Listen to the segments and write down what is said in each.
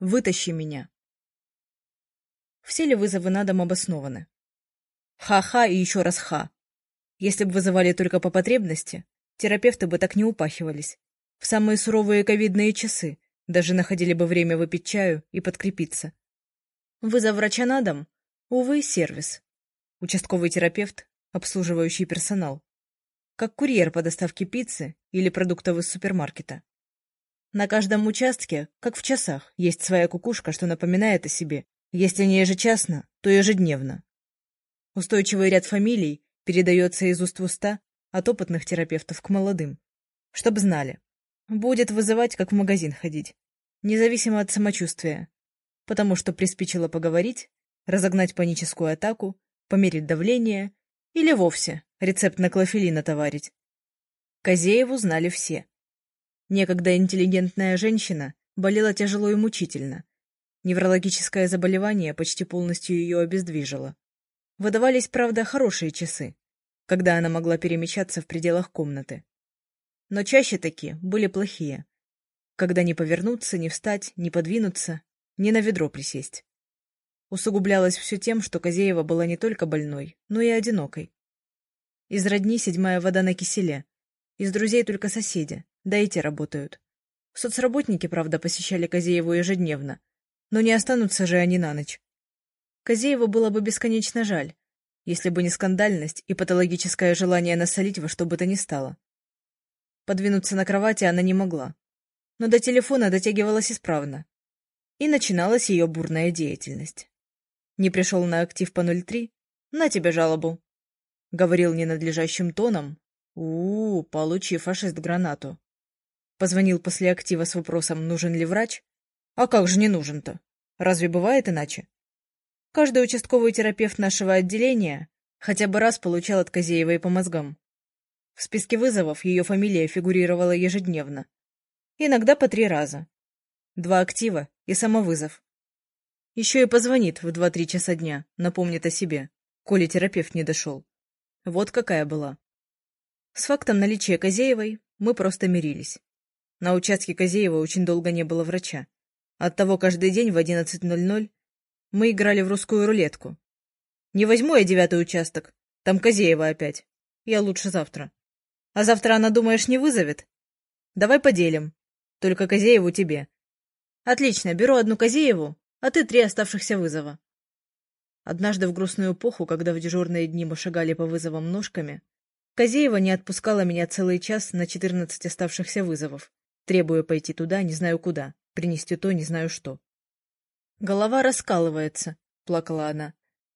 Вытащи меня. Все ли вызовы на дом обоснованы? Ха-ха и еще раз ха. Если бы вызывали только по потребности, терапевты бы так не упахивались. В самые суровые ковидные часы даже находили бы время выпить чаю и подкрепиться. Вызов врача на дом — увы, сервис. Участковый терапевт, обслуживающий персонал. Как курьер по доставке пиццы или продуктов из супермаркета. На каждом участке, как в часах, есть своя кукушка, что напоминает о себе. Если не ежечасно, то ежедневно. Устойчивый ряд фамилий передается из уст в уста от опытных терапевтов к молодым. Чтоб знали. Будет вызывать, как в магазин ходить. Независимо от самочувствия. Потому что приспичило поговорить, разогнать паническую атаку, померить давление или вовсе рецепт на клофелин отоварить. Козееву знали все. Некогда интеллигентная женщина болела тяжело и мучительно. Неврологическое заболевание почти полностью ее обездвижило. Выдавались, правда, хорошие часы, когда она могла перемещаться в пределах комнаты. Но чаще такие были плохие, когда не повернуться, не встать, не подвинуться, не на ведро присесть. Усугублялось все тем, что Козеева была не только больной, но и одинокой. Из родни седьмая вода на киселе, из друзей только соседи, да и те работают. Соцработники, правда, посещали Козееву ежедневно, но не останутся же они на ночь. Козееву было бы бесконечно жаль, если бы не скандальность и патологическое желание насолить во что бы то ни стало. Подвинуться на кровати она не могла, но до телефона дотягивалась исправно. И начиналась ее бурная деятельность. Не пришел на актив по 03? На тебе жалобу. Говорил ненадлежащим тоном. у, -у получи фашист гранату. Позвонил после актива с вопросом, нужен ли врач. А как же не нужен-то? Разве бывает иначе? Каждый участковый терапевт нашего отделения хотя бы раз получал от Козеевой по мозгам. В списке вызовов ее фамилия фигурировала ежедневно. Иногда по три раза. Два актива и самовызов. Еще и позвонит в два-три часа дня, напомнит о себе, коли терапевт не дошел. Вот какая была. С фактом наличия Козеевой мы просто мирились. На участке Козеева очень долго не было врача. Оттого каждый день в 11.00 мы играли в русскую рулетку. Не возьму я девятый участок. Там Козеева опять. Я лучше завтра. А завтра она, думаешь, не вызовет? Давай поделим. Только Козееву тебе. Отлично, беру одну Козееву, а ты три оставшихся вызова. Однажды в грустную эпоху, когда в дежурные дни мы шагали по вызовам ножками, Козеева не отпускала меня целый час на четырнадцать оставшихся вызовов, требуя пойти туда, не знаю куда, принести то, не знаю что. «Голова раскалывается», — плакала она.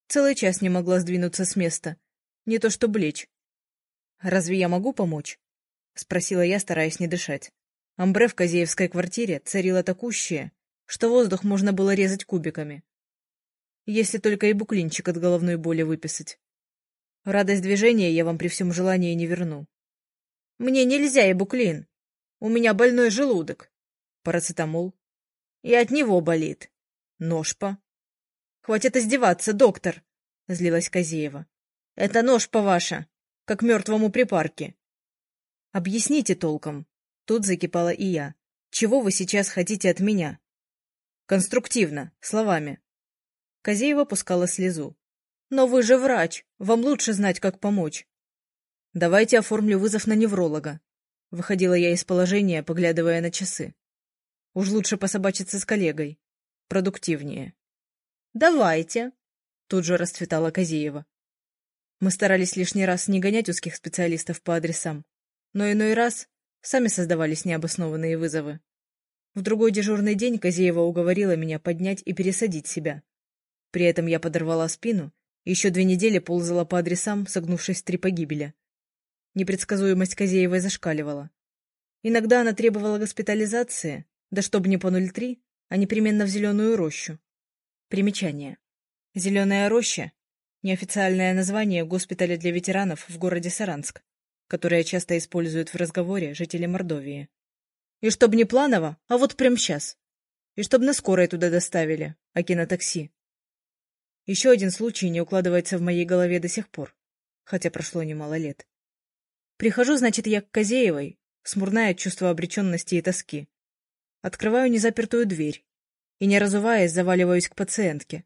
«Целый час не могла сдвинуться с места. Не то что блечь». «Разве я могу помочь?» — спросила я, стараясь не дышать. Амбре в Козеевской квартире царило такущее, что воздух можно было резать кубиками. Если только и буклинчик от головной боли выписать. Радость движения я вам при всем желании не верну. Мне нельзя и буклин. У меня больной желудок. Парацетамол. И от него болит. Ножпа. Хватит издеваться, доктор, злилась Козеева. Это ножпа ваша, как мертвому припарке. Объясните толком. Тут закипала и я. Чего вы сейчас хотите от меня? Конструктивно, словами. Козеева пускала слезу. Но вы же врач, вам лучше знать, как помочь. Давайте оформлю вызов на невролога. Выходила я из положения, поглядывая на часы. Уж лучше пособачиться с коллегой продуктивнее. «Давайте!» — тут же расцветала Козеева. Мы старались лишний раз не гонять узких специалистов по адресам, но иной раз сами создавались необоснованные вызовы. В другой дежурный день Козеева уговорила меня поднять и пересадить себя. При этом я подорвала спину еще две недели ползала по адресам, согнувшись три погибели. Непредсказуемость Козеевой зашкаливала. Иногда она требовала госпитализации, да чтобы не по 0,3, а непременно в зеленую рощу. Примечание. Зеленая роща — неофициальное название госпиталя для ветеранов в городе Саранск, которое часто используют в разговоре жители Мордовии. И чтоб не планово, а вот прям сейчас. И чтоб на скорой туда доставили, а кинотакси. Еще один случай не укладывается в моей голове до сих пор, хотя прошло немало лет. Прихожу, значит, я к Козеевой, смурная от чувства обреченности и тоски. Открываю незапертую дверь и, не разуваясь, заваливаюсь к пациентке.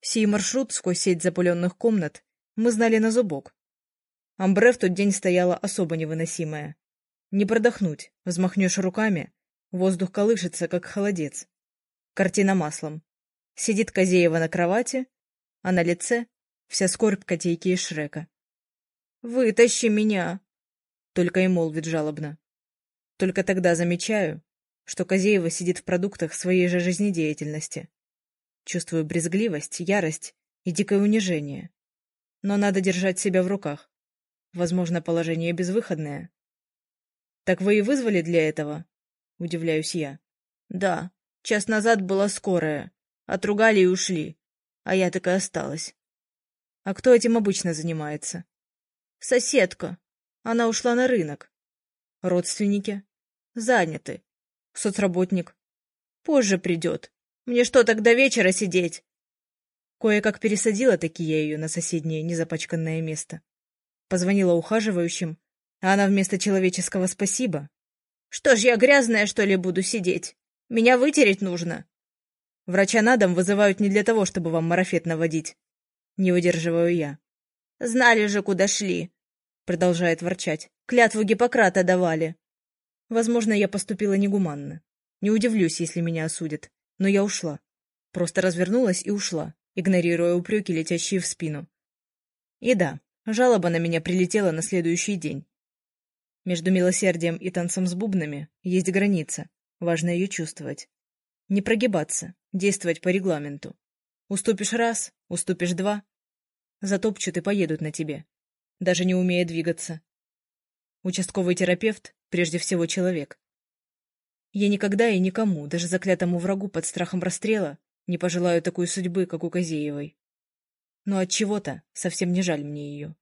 Сей маршрут сквозь сеть запыленных комнат мы знали на зубок. Амбре в тот день стояла особо невыносимая. Не продохнуть, взмахнешь руками, воздух колышется, как холодец. Картина маслом. Сидит Козеева на кровати, а на лице вся скорбь котейки из Шрека. «Вытащи меня!» Только и молвит жалобно. Только тогда замечаю, что Козеева сидит в продуктах своей же жизнедеятельности. Чувствую брезгливость, ярость и дикое унижение. Но надо держать себя в руках. Возможно, положение безвыходное. «Так вы и вызвали для этого?» — удивляюсь я. «Да. Час назад была скорая. Отругали и ушли. А я так и осталась». «А кто этим обычно занимается?» «Соседка. Она ушла на рынок». «Родственники?» «Заняты. Соцработник?» «Позже придет. Мне что, до вечера сидеть?» Кое-как пересадила таки я ее на соседнее незапачканное место. Позвонила ухаживающим, а она вместо человеческого «спасибо». «Что ж я грязная, что ли, буду сидеть? Меня вытереть нужно». Врача на дом вызывают не для того, чтобы вам марафет наводить. Не выдерживаю я. «Знали же, куда шли», — продолжает ворчать. «Клятву Гиппократа давали». Возможно, я поступила негуманно. Не удивлюсь, если меня осудят. Но я ушла. Просто развернулась и ушла, игнорируя упреки, летящие в спину. И да, жалоба на меня прилетела на следующий день. Между милосердием и танцем с бубнами есть граница, важно ее чувствовать. Не прогибаться, действовать по регламенту. Уступишь раз, уступишь два, затопчут и поедут на тебе, даже не умея двигаться. Участковый терапевт прежде всего человек. Я никогда и никому, даже заклятому врагу под страхом расстрела, не пожелаю такой судьбы, как у Козеевой. Но от чего то совсем не жаль мне ее.